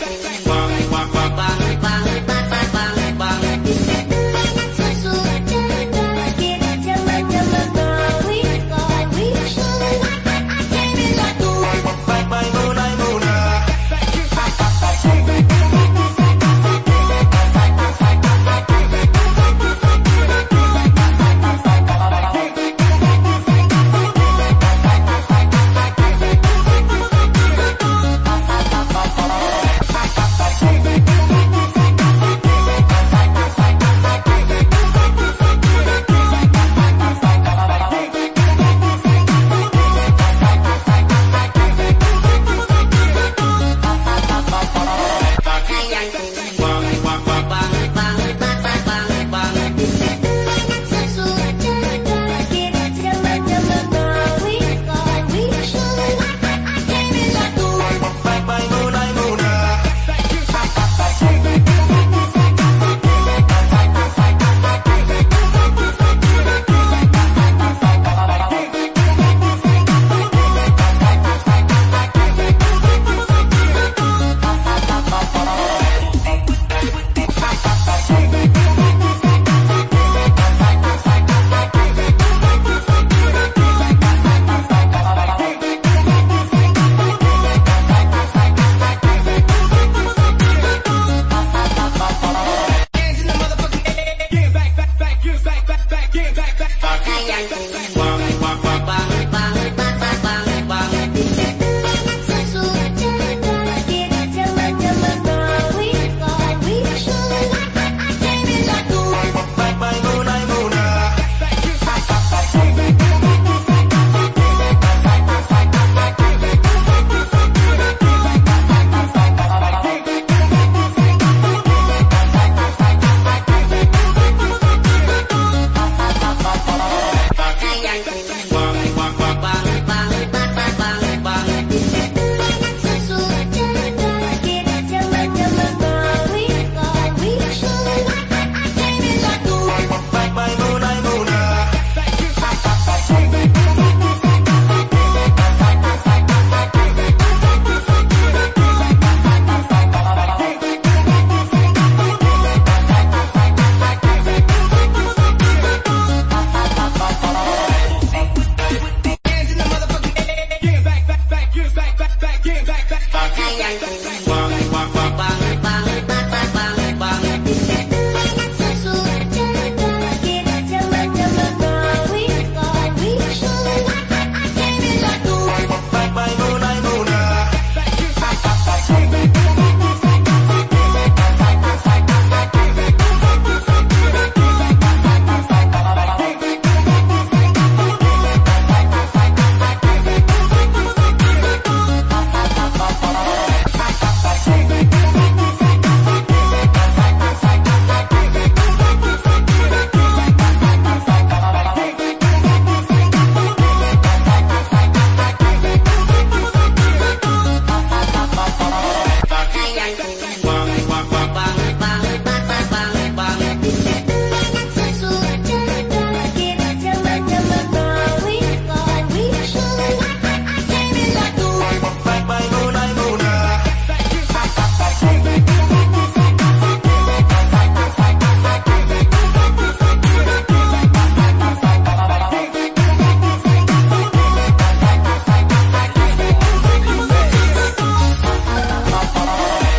back Bye.